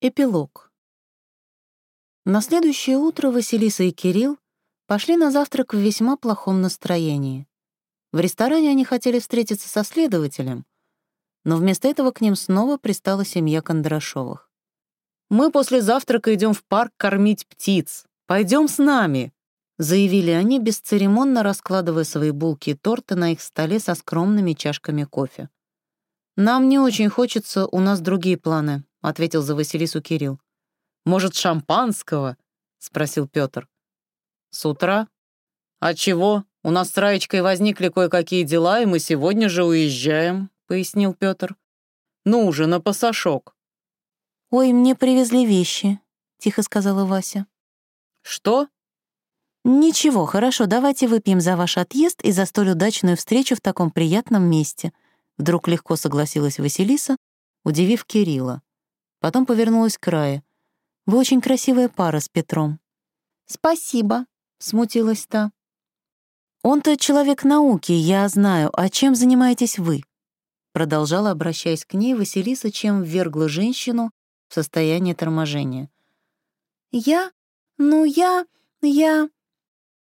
Эпилог. На следующее утро Василиса и Кирилл пошли на завтрак в весьма плохом настроении. В ресторане они хотели встретиться со следователем, но вместо этого к ним снова пристала семья Кондрашовых. «Мы после завтрака идем в парк кормить птиц. Пойдем с нами», — заявили они, бесцеремонно раскладывая свои булки и торты на их столе со скромными чашками кофе. «Нам не очень хочется, у нас другие планы», — ответил за Василису Кирилл. «Может, шампанского?» — спросил Петр. «С утра? А чего? У нас с Раечкой возникли кое-какие дела, и мы сегодня же уезжаем», — пояснил Петр. «Ну уже, на пасашок». «Ой, мне привезли вещи», — тихо сказала Вася. «Что?» «Ничего, хорошо, давайте выпьем за ваш отъезд и за столь удачную встречу в таком приятном месте», — вдруг легко согласилась Василиса, удивив Кирилла. Потом повернулась к Рае. «Вы очень красивая пара с Петром». «Спасибо», — смутилась та. «Он-то человек науки, я знаю. А чем занимаетесь вы?» Продолжала, обращаясь к ней, Василиса, чем ввергла женщину в состояние торможения. «Я? Ну, я... я...»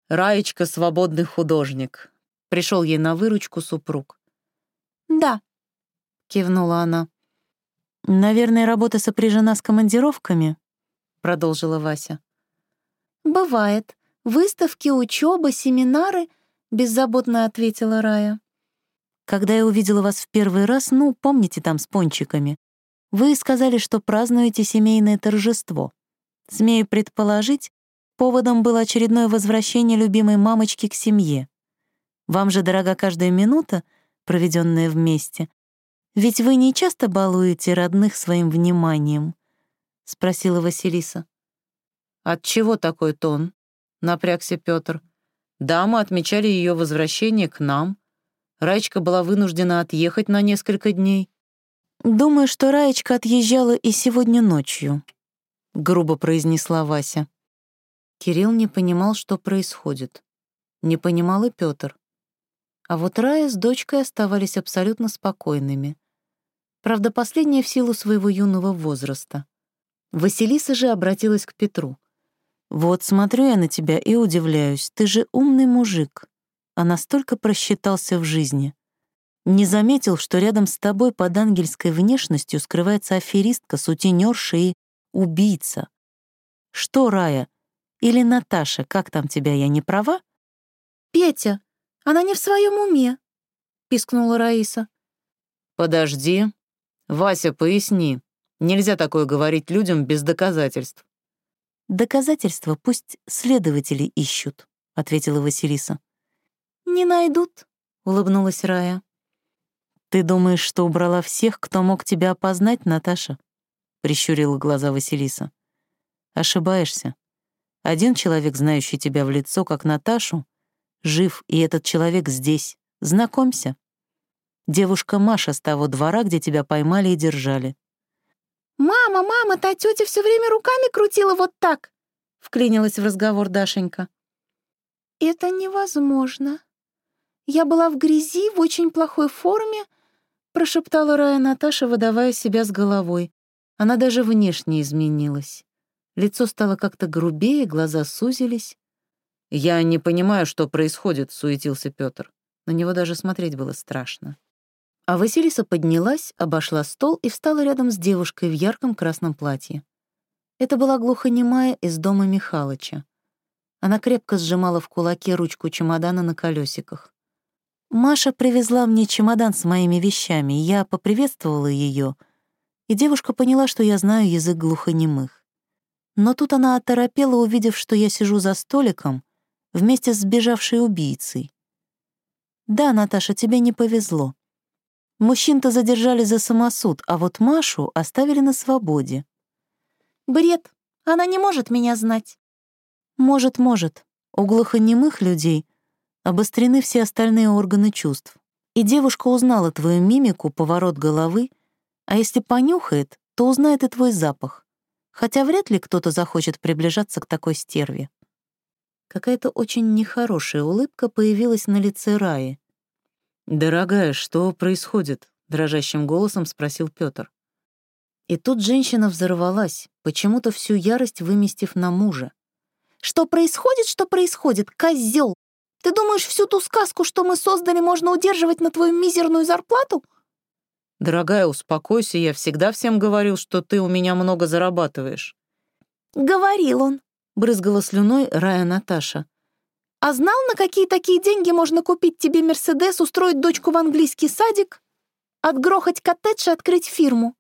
«Раечка — свободный художник», — пришел ей на выручку супруг. «Да», — кивнула она. «Наверное, работа сопряжена с командировками», — продолжила Вася. «Бывает. Выставки, учеба, семинары», — беззаботно ответила Рая. «Когда я увидела вас в первый раз, ну, помните там с пончиками, вы сказали, что празднуете семейное торжество. Смею предположить, поводом было очередное возвращение любимой мамочки к семье. Вам же дорога каждая минута, проведенная вместе, ведь вы не часто балуете родных своим вниманием?» — спросила Василиса. «От чего такой тон?» — напрягся Петр. «Да, мы отмечали ее возвращение к нам. Раечка была вынуждена отъехать на несколько дней». «Думаю, что Раечка отъезжала и сегодня ночью», — грубо произнесла Вася. Кирилл не понимал, что происходит. Не понимал и Петр. А вот Рая с дочкой оставались абсолютно спокойными — Правда, последняя в силу своего юного возраста. Василиса же обратилась к Петру. «Вот смотрю я на тебя и удивляюсь. Ты же умный мужик, а настолько просчитался в жизни. Не заметил, что рядом с тобой под ангельской внешностью скрывается аферистка, сутенерша и убийца. Что, Рая? Или Наташа, как там тебя, я не права?» «Петя, она не в своем уме», — пискнула Раиса. «Подожди», «Вася, поясни. Нельзя такое говорить людям без доказательств». «Доказательства пусть следователи ищут», — ответила Василиса. «Не найдут», — улыбнулась Рая. «Ты думаешь, что убрала всех, кто мог тебя опознать, Наташа?» — прищурила глаза Василиса. «Ошибаешься. Один человек, знающий тебя в лицо, как Наташу, жив, и этот человек здесь. Знакомься». Девушка Маша с того двора, где тебя поймали и держали. «Мама, мама, та тетя все время руками крутила вот так!» — вклинилась в разговор Дашенька. «Это невозможно. Я была в грязи, в очень плохой форме», — прошептала Рая Наташа, выдавая себя с головой. Она даже внешне изменилась. Лицо стало как-то грубее, глаза сузились. «Я не понимаю, что происходит», — суетился Петр. На него даже смотреть было страшно. А Василиса поднялась, обошла стол и встала рядом с девушкой в ярком красном платье. Это была глухонемая из дома Михалыча. Она крепко сжимала в кулаке ручку чемодана на колесиках. «Маша привезла мне чемодан с моими вещами, я поприветствовала ее, и девушка поняла, что я знаю язык глухонемых. Но тут она оторопела, увидев, что я сижу за столиком вместе с сбежавшей убийцей. «Да, Наташа, тебе не повезло. Мужчин-то задержали за самосуд, а вот Машу оставили на свободе. «Бред! Она не может меня знать!» «Может, может. У глухонемых людей обострены все остальные органы чувств. И девушка узнала твою мимику, поворот головы, а если понюхает, то узнает и твой запах. Хотя вряд ли кто-то захочет приближаться к такой стерве». Какая-то очень нехорошая улыбка появилась на лице Раи. «Дорогая, что происходит?» — дрожащим голосом спросил Пётр. И тут женщина взорвалась, почему-то всю ярость выместив на мужа. «Что происходит, что происходит, козел? Ты думаешь, всю ту сказку, что мы создали, можно удерживать на твою мизерную зарплату?» «Дорогая, успокойся, я всегда всем говорил, что ты у меня много зарабатываешь». «Говорил он», — брызгала слюной Рая Наташа. «А знал, на какие такие деньги можно купить тебе Мерседес, устроить дочку в английский садик, отгрохать коттедж и открыть фирму?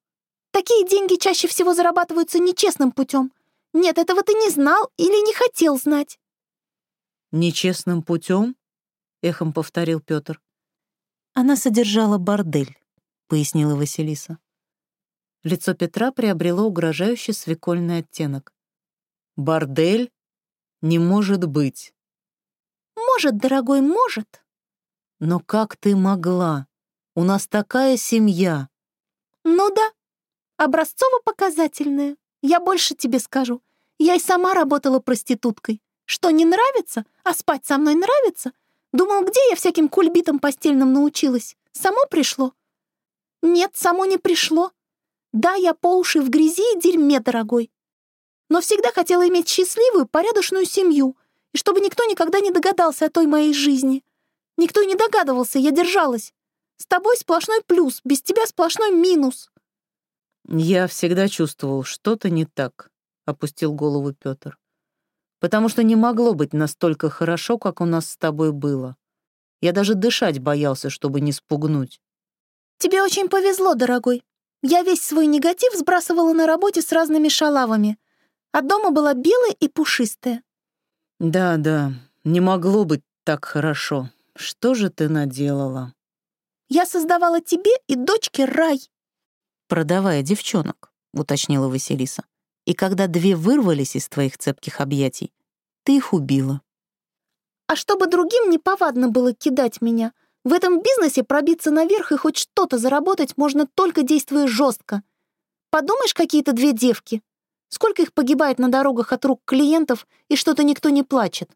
Такие деньги чаще всего зарабатываются нечестным путем. Нет, этого ты не знал или не хотел знать». «Нечестным путем?» — эхом повторил Петр. «Она содержала бордель», — пояснила Василиса. Лицо Петра приобрело угрожающий свекольный оттенок. «Бордель? Не может быть!» «Может, дорогой, может!» «Но как ты могла? У нас такая семья!» «Ну да, образцово-показательная. Я больше тебе скажу. Я и сама работала проституткой. Что, не нравится? А спать со мной нравится? Думал, где я всяким кульбитам постельным научилась? Само пришло? Нет, само не пришло. Да, я по уши в грязи и дерьме, дорогой. Но всегда хотела иметь счастливую, порядочную семью, и чтобы никто никогда не догадался о той моей жизни. Никто и не догадывался, я держалась. С тобой сплошной плюс, без тебя сплошной минус. Я всегда чувствовал, что-то не так, опустил голову Петр потому что не могло быть настолько хорошо, как у нас с тобой было. Я даже дышать боялся, чтобы не спугнуть. Тебе очень повезло, дорогой. Я весь свой негатив сбрасывала на работе с разными шалавами. А дома была белая и пушистая. Да, да, не могло быть так хорошо. Что же ты наделала? Я создавала тебе и дочке рай. Продавая девчонок, уточнила Василиса. И когда две вырвались из твоих цепких объятий, ты их убила. А чтобы другим не повадно было кидать меня, в этом бизнесе пробиться наверх и хоть что-то заработать можно только действуя жестко. Подумаешь, какие-то две девки. Сколько их погибает на дорогах от рук клиентов, и что-то никто не плачет.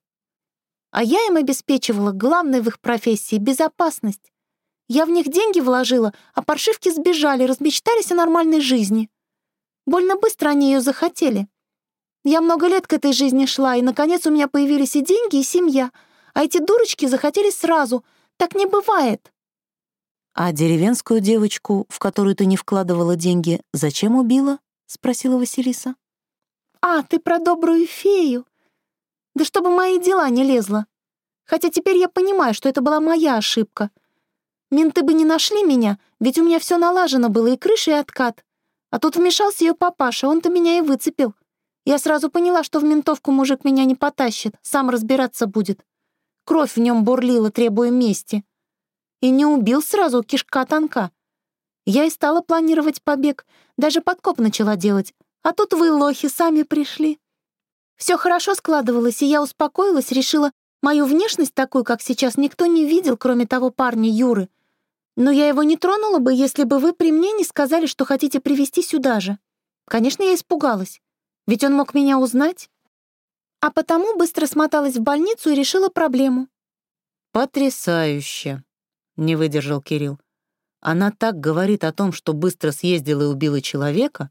А я им обеспечивала главное в их профессии — безопасность. Я в них деньги вложила, а паршивки сбежали, размечтались о нормальной жизни. Больно быстро они ее захотели. Я много лет к этой жизни шла, и, наконец, у меня появились и деньги, и семья. А эти дурочки захотели сразу. Так не бывает. «А деревенскую девочку, в которую ты не вкладывала деньги, зачем убила?» — спросила Василиса. «А, ты про добрую фею. Да чтобы мои дела не лезло. Хотя теперь я понимаю, что это была моя ошибка. Менты бы не нашли меня, ведь у меня все налажено было, и крыша, и откат. А тут вмешался ее папаша, он-то меня и выцепил. Я сразу поняла, что в ментовку мужик меня не потащит, сам разбираться будет. Кровь в нем бурлила, требуя мести. И не убил сразу, кишка тонка. Я и стала планировать побег, даже подкоп начала делать. А тут вы, лохи, сами пришли. Все хорошо складывалось, и я успокоилась, решила, мою внешность такую, как сейчас, никто не видел, кроме того парня Юры — но я его не тронула бы, если бы вы при мне не сказали, что хотите привести сюда же. Конечно, я испугалась, ведь он мог меня узнать. А потому быстро смоталась в больницу и решила проблему. «Потрясающе!» — не выдержал Кирилл. Она так говорит о том, что быстро съездила и убила человека,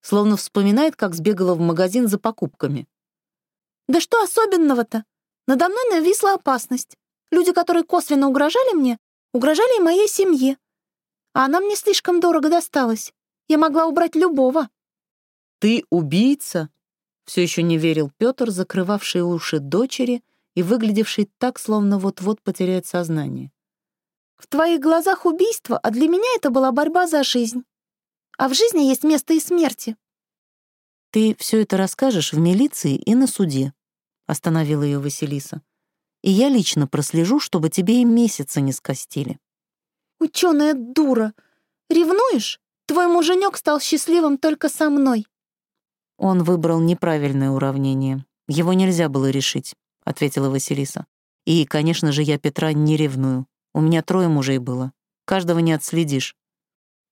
словно вспоминает, как сбегала в магазин за покупками. «Да что особенного-то? Надо мной нависла опасность. Люди, которые косвенно угрожали мне, Угрожали и моей семье. А она мне слишком дорого досталась. Я могла убрать любого. «Ты убийца?» Все еще не верил Петр, закрывавший уши дочери и выглядевший так, словно вот-вот потеряет сознание. «В твоих глазах убийство, а для меня это была борьба за жизнь. А в жизни есть место и смерти». «Ты все это расскажешь в милиции и на суде», — остановила ее Василиса и я лично прослежу, чтобы тебе и месяца не скостили». «Ученая дура! Ревнуешь? Твой муженек стал счастливым только со мной». «Он выбрал неправильное уравнение. Его нельзя было решить», — ответила Василиса. «И, конечно же, я Петра не ревную. У меня трое мужей было. Каждого не отследишь».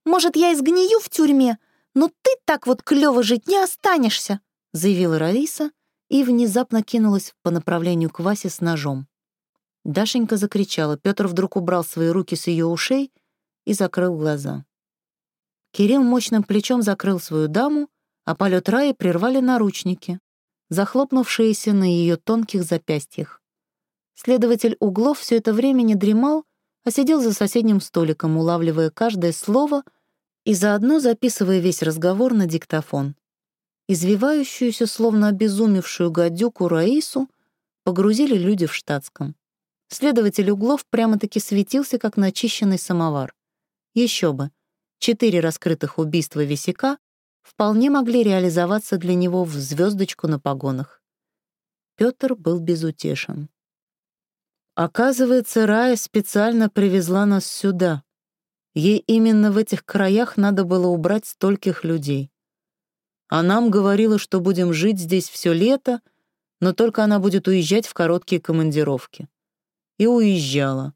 «Может, я изгнию в тюрьме, но ты так вот клёво жить не останешься», — заявила Раиса и внезапно кинулась по направлению к Васе с ножом. Дашенька закричала, Петр вдруг убрал свои руки с ее ушей и закрыл глаза. Кирилл мощным плечом закрыл свою даму, а полет Раи прервали наручники, захлопнувшиеся на ее тонких запястьях. Следователь Углов все это время не дремал, а сидел за соседним столиком, улавливая каждое слово и заодно записывая весь разговор на диктофон. Извивающуюся, словно обезумевшую гадюку Раису, погрузили люди в штатском. Следователь Углов прямо-таки светился, как начищенный самовар. Еще бы, четыре раскрытых убийства висяка вполне могли реализоваться для него в звездочку на погонах. Петр был безутешен. Оказывается, Рая специально привезла нас сюда. Ей именно в этих краях надо было убрать стольких людей. А нам говорила, что будем жить здесь все лето, но только она будет уезжать в короткие командировки. И уезжала,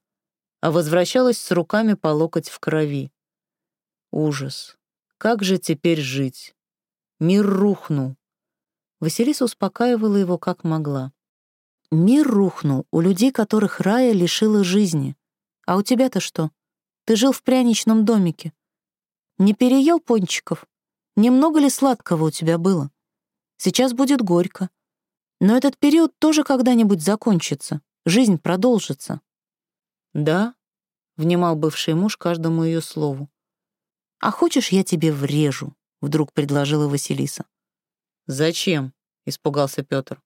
а возвращалась с руками по локоть в крови. Ужас. Как же теперь жить? Мир рухнул. Василиса успокаивала его как могла. Мир рухнул у людей, которых рая лишила жизни. А у тебя-то что? Ты жил в пряничном домике. Не переел пончиков? Немного ли сладкого у тебя было? Сейчас будет горько. Но этот период тоже когда-нибудь закончится. Жизнь продолжится. Да, — внимал бывший муж каждому ее слову. «А хочешь, я тебе врежу?» — вдруг предложила Василиса. «Зачем?» — испугался Петр.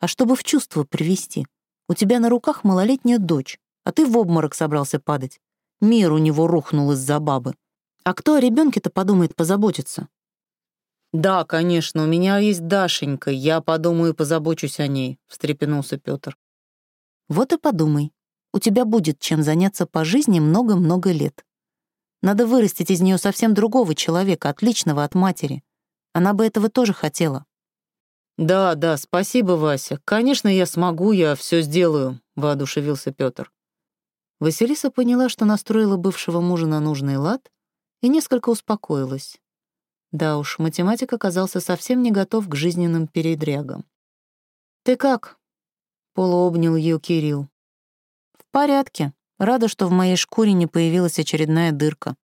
«А чтобы в чувство привести. У тебя на руках малолетняя дочь, а ты в обморок собрался падать. Мир у него рухнул из-за бабы. А кто о ребенке-то подумает позаботиться?» «Да, конечно, у меня есть Дашенька, я подумаю и позабочусь о ней», — встрепенулся Петр. «Вот и подумай. У тебя будет чем заняться по жизни много-много лет. Надо вырастить из нее совсем другого человека, отличного от матери. Она бы этого тоже хотела. «Да, да, спасибо, Вася. Конечно, я смогу, я все сделаю», — воодушевился Петр. Василиса поняла, что настроила бывшего мужа на нужный лад и несколько успокоилась. Да уж, математик оказался совсем не готов к жизненным передрягам. «Ты как?» — полуобнял ее Кирилл. «В порядке», Рада, что в моей шкуре не появилась очередная дырка.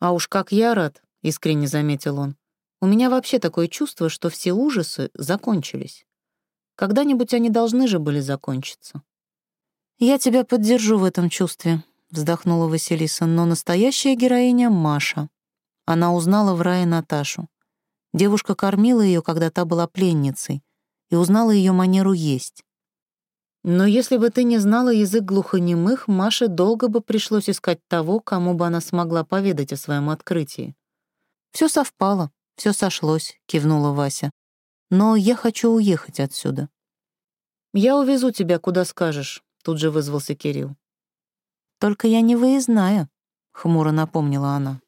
«А уж как я рад», — искренне заметил он. «У меня вообще такое чувство, что все ужасы закончились. Когда-нибудь они должны же были закончиться». «Я тебя поддержу в этом чувстве», — вздохнула Василиса, «но настоящая героиня — Маша. Она узнала в рае Наташу. Девушка кормила ее, когда та была пленницей, и узнала ее манеру есть. Но если бы ты не знала язык глухонемых, Маше долго бы пришлось искать того, кому бы она смогла поведать о своем открытии. Все совпало, все сошлось», — кивнула Вася. «Но я хочу уехать отсюда». «Я увезу тебя, куда скажешь», — тут же вызвался Кирилл. «Только я не выездная», — хмуро напомнила она.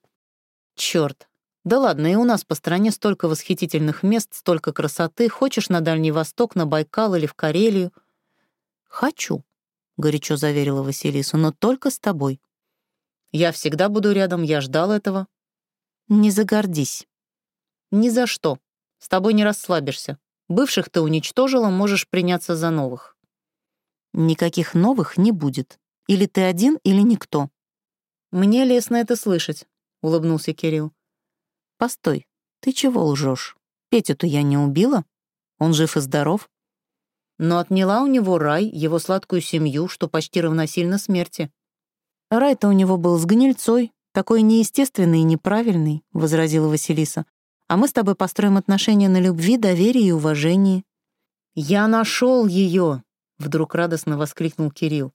«Чёрт. Да ладно, и у нас по стране столько восхитительных мест, столько красоты. Хочешь на Дальний Восток, на Байкал или в Карелию — «Хочу», — горячо заверила Василиса, — «но только с тобой». «Я всегда буду рядом, я ждал этого». «Не загордись». «Ни за что. С тобой не расслабишься. Бывших ты уничтожила, можешь приняться за новых». «Никаких новых не будет. Или ты один, или никто». «Мне лестно это слышать», — улыбнулся Кирилл. «Постой, ты чего лжешь? Петю-то я не убила? Он жив и здоров?» но отняла у него рай, его сладкую семью, что почти равносильно смерти. «Рай-то у него был с гнильцой, такой неестественный и неправильный», — возразила Василиса. «А мы с тобой построим отношения на любви, доверии и уважении». «Я нашел ее!» — вдруг радостно воскликнул Кирилл.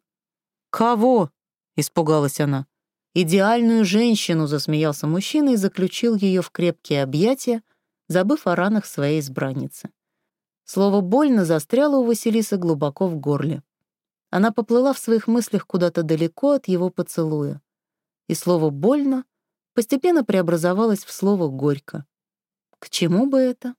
«Кого?» — испугалась она. «Идеальную женщину», — засмеялся мужчина и заключил ее в крепкие объятия, забыв о ранах своей избранницы. Слово «больно» застряло у Василисы глубоко в горле. Она поплыла в своих мыслях куда-то далеко от его поцелуя. И слово «больно» постепенно преобразовалось в слово «горько». К чему бы это?